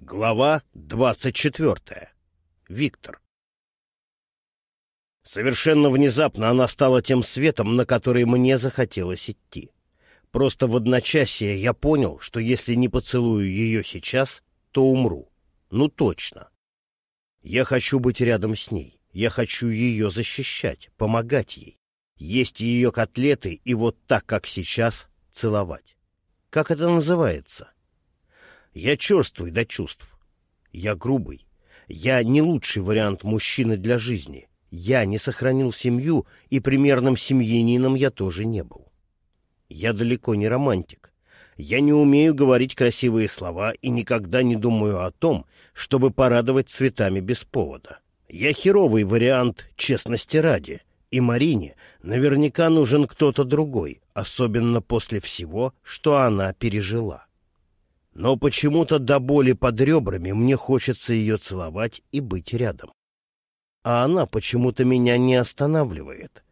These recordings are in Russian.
Глава двадцать четвертая. Виктор. Совершенно внезапно она стала тем светом, на который мне захотелось идти. Просто в одночасье я понял, что если не поцелую ее сейчас, то умру. Ну точно. Я хочу быть рядом с ней. Я хочу ее защищать, помогать ей. Есть ее котлеты и вот так, как сейчас, целовать. Как это называется? Я черствый до чувств. Я грубый. Я не лучший вариант мужчины для жизни. Я не сохранил семью, и примерным семьянином я тоже не был. Я далеко не романтик. Я не умею говорить красивые слова и никогда не думаю о том, чтобы порадовать цветами без повода. Я херовый вариант честности ради, и Марине наверняка нужен кто-то другой, особенно после всего, что она пережила. Но почему-то до боли под ребрами мне хочется ее целовать и быть рядом. А она почему-то меня не останавливает,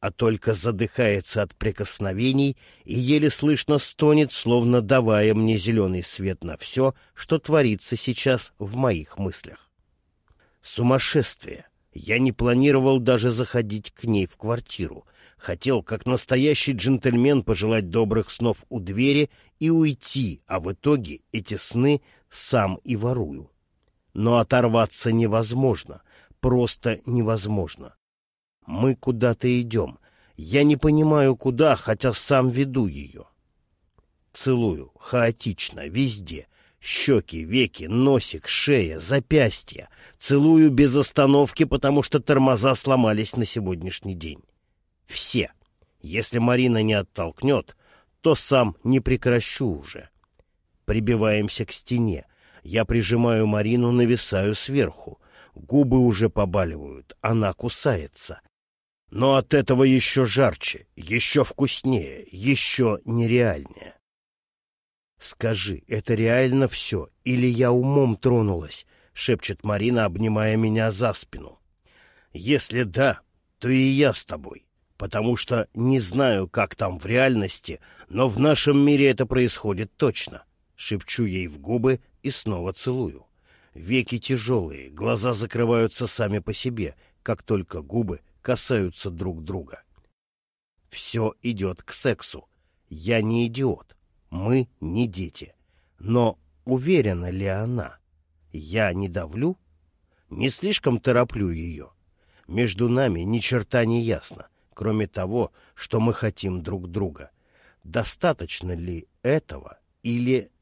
а только задыхается от прикосновений и еле слышно стонет, словно давая мне зеленый свет на все, что творится сейчас в моих мыслях. Сумасшествие! Я не планировал даже заходить к ней в квартиру. Хотел, как настоящий джентльмен, пожелать добрых снов у двери и уйти, а в итоге эти сны сам и ворую. Но оторваться невозможно, просто невозможно. Мы куда-то идем. Я не понимаю, куда, хотя сам веду ее. Целую, хаотично, везде. Щеки, веки, носик, шея, запястья. Целую без остановки, потому что тормоза сломались на сегодняшний день. Все. Если Марина не оттолкнет, то сам не прекращу уже. Прибиваемся к стене. Я прижимаю Марину, нависаю сверху. Губы уже побаливают, она кусается. Но от этого еще жарче, еще вкуснее, еще нереальнее. «Скажи, это реально все, или я умом тронулась?» — шепчет Марина, обнимая меня за спину. «Если да, то и я с тобой потому что не знаю, как там в реальности, но в нашем мире это происходит точно. Шепчу ей в губы и снова целую. Веки тяжелые, глаза закрываются сами по себе, как только губы касаются друг друга. Все идет к сексу. Я не идиот. Мы не дети. Но уверена ли она? Я не давлю? Не слишком тороплю ее. Между нами ни черта не ясно кроме того, что мы хотим друг друга. Достаточно ли этого или...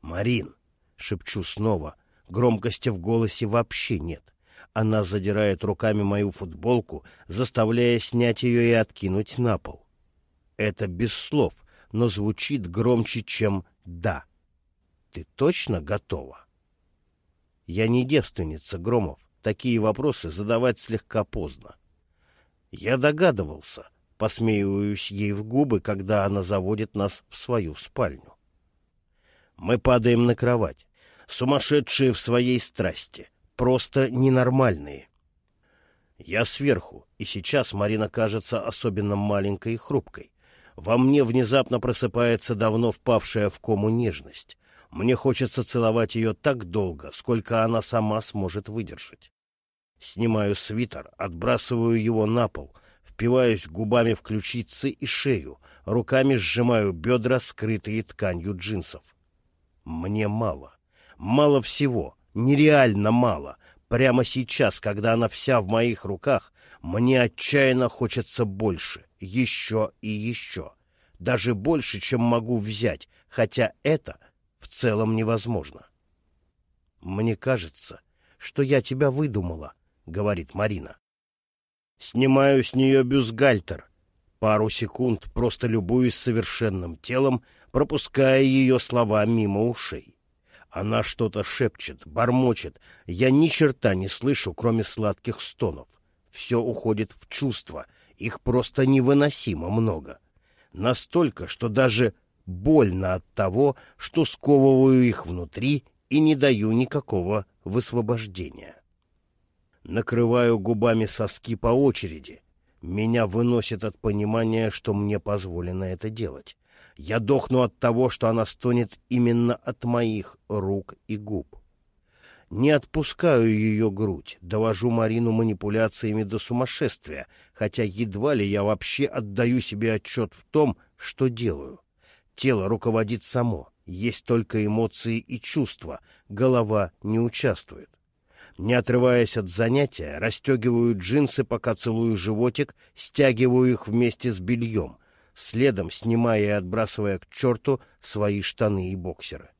«Марин!» — шепчу снова. Громкости в голосе вообще нет. Она задирает руками мою футболку, заставляя снять ее и откинуть на пол. Это без слов, но звучит громче, чем «да». Ты точно готова? Я не девственница, Громов. Такие вопросы задавать слегка поздно. Я догадывался, посмеиваюсь ей в губы, когда она заводит нас в свою спальню. Мы падаем на кровать, сумасшедшие в своей страсти, просто ненормальные. Я сверху, и сейчас Марина кажется особенно маленькой и хрупкой. Во мне внезапно просыпается давно впавшая в кому нежность. Мне хочется целовать ее так долго, сколько она сама сможет выдержать. Снимаю свитер, отбрасываю его на пол, впиваюсь губами в ключицы и шею, руками сжимаю бедра, скрытые тканью джинсов. Мне мало. Мало всего. Нереально мало. Прямо сейчас, когда она вся в моих руках, мне отчаянно хочется больше, еще и еще. Даже больше, чем могу взять, хотя это в целом невозможно. Мне кажется, что я тебя выдумала, говорит Марина. Снимаю с нее бюстгальтер. Пару секунд просто любуюсь совершенным телом, пропуская ее слова мимо ушей. Она что-то шепчет, бормочет. Я ни черта не слышу, кроме сладких стонов. Все уходит в чувства. Их просто невыносимо много. Настолько, что даже больно от того, что сковываю их внутри и не даю никакого высвобождения. Накрываю губами соски по очереди. Меня выносит от понимания, что мне позволено это делать. Я дохну от того, что она стонет именно от моих рук и губ. Не отпускаю ее грудь, довожу Марину манипуляциями до сумасшествия, хотя едва ли я вообще отдаю себе отчет в том, что делаю. Тело руководит само, есть только эмоции и чувства, голова не участвует. Не отрываясь от занятия, расстегиваю джинсы, пока целую животик, стягиваю их вместе с бельем, следом снимая и отбрасывая к черту свои штаны и боксеры.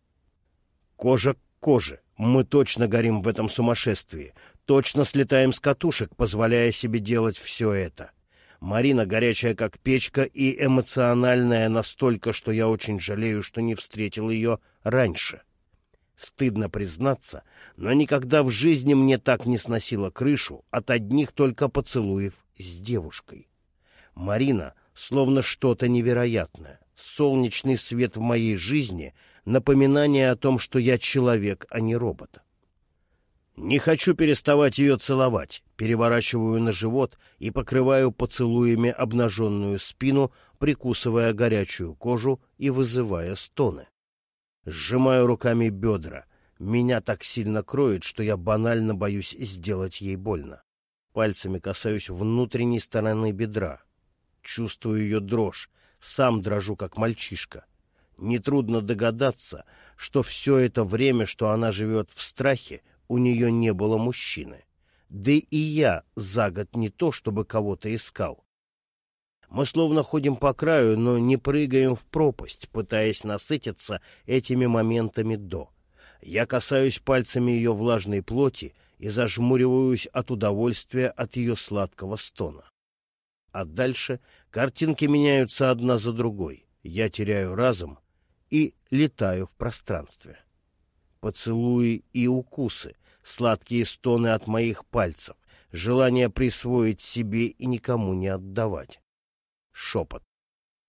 Кожа к коже. Мы точно горим в этом сумасшествии, точно слетаем с катушек, позволяя себе делать все это. Марина горячая как печка и эмоциональная настолько, что я очень жалею, что не встретил ее раньше. Стыдно признаться, но никогда в жизни мне так не сносило крышу от одних только поцелуев с девушкой. Марина словно что-то невероятное, солнечный свет в моей жизни, напоминание о том, что я человек, а не робот. Не хочу переставать ее целовать, переворачиваю на живот и покрываю поцелуями обнаженную спину, прикусывая горячую кожу и вызывая стоны. Сжимаю руками бедра. Меня так сильно кроет, что я банально боюсь сделать ей больно. Пальцами касаюсь внутренней стороны бедра. Чувствую ее дрожь. Сам дрожу, как мальчишка. Нетрудно догадаться, что все это время, что она живет в страхе, у нее не было мужчины. Да и я за год не то, чтобы кого-то искал. Мы словно ходим по краю, но не прыгаем в пропасть, пытаясь насытиться этими моментами до. Я касаюсь пальцами ее влажной плоти и зажмуриваюсь от удовольствия от ее сладкого стона. А дальше картинки меняются одна за другой. Я теряю разум и летаю в пространстве. Поцелуи и укусы, сладкие стоны от моих пальцев, желание присвоить себе и никому не отдавать шепот.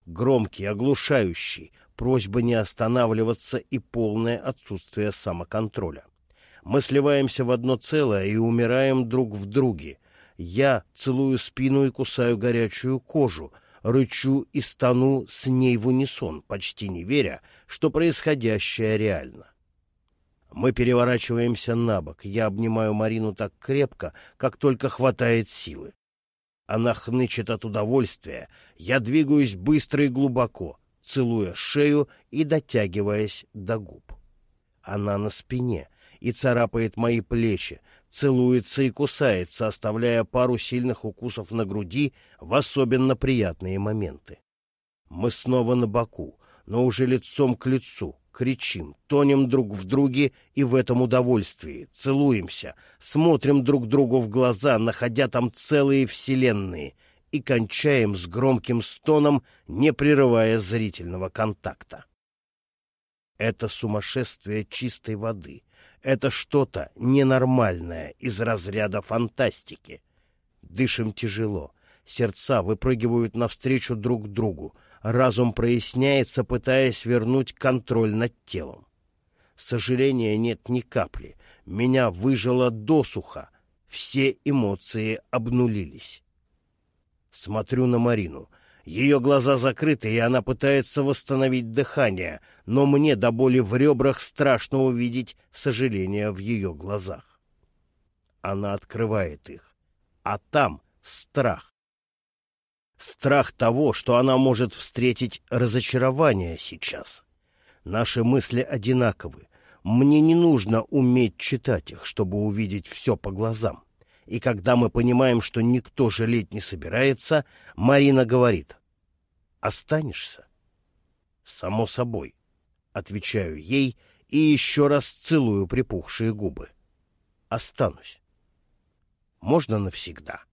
Громкий, оглушающий, просьба не останавливаться и полное отсутствие самоконтроля. Мы сливаемся в одно целое и умираем друг в друге. Я целую спину и кусаю горячую кожу, рычу и стану с ней в унисон, почти не веря, что происходящее реально. Мы переворачиваемся на бок. Я обнимаю Марину так крепко, как только хватает силы. Она хнычет от удовольствия. Я двигаюсь быстро и глубоко, целуя шею и дотягиваясь до губ. Она на спине и царапает мои плечи, целуется и кусается, оставляя пару сильных укусов на груди в особенно приятные моменты. Мы снова на боку, но уже лицом к лицу, кричим, тонем друг в друге и в этом удовольствии, целуемся, смотрим друг другу в глаза, находя там целые вселенные, и кончаем с громким стоном, не прерывая зрительного контакта. Это сумасшествие чистой воды. Это что-то ненормальное из разряда фантастики. Дышим тяжело. Сердца выпрыгивают навстречу друг другу разум проясняется, пытаясь вернуть контроль над телом. Сожаления нет ни капли. Меня выжило досуха. Все эмоции обнулились. Смотрю на Марину. Ее глаза закрыты, и она пытается восстановить дыхание, но мне до боли в ребрах страшно увидеть сожаление в ее глазах. Она открывает их, а там страх. Страх того, что она может встретить разочарование сейчас. Наши мысли одинаковы. Мне не нужно уметь читать их, чтобы увидеть все по глазам. И когда мы понимаем, что никто жалеть не собирается, Марина говорит, «Останешься?» «Само собой», — отвечаю ей и еще раз целую припухшие губы. «Останусь. Можно навсегда».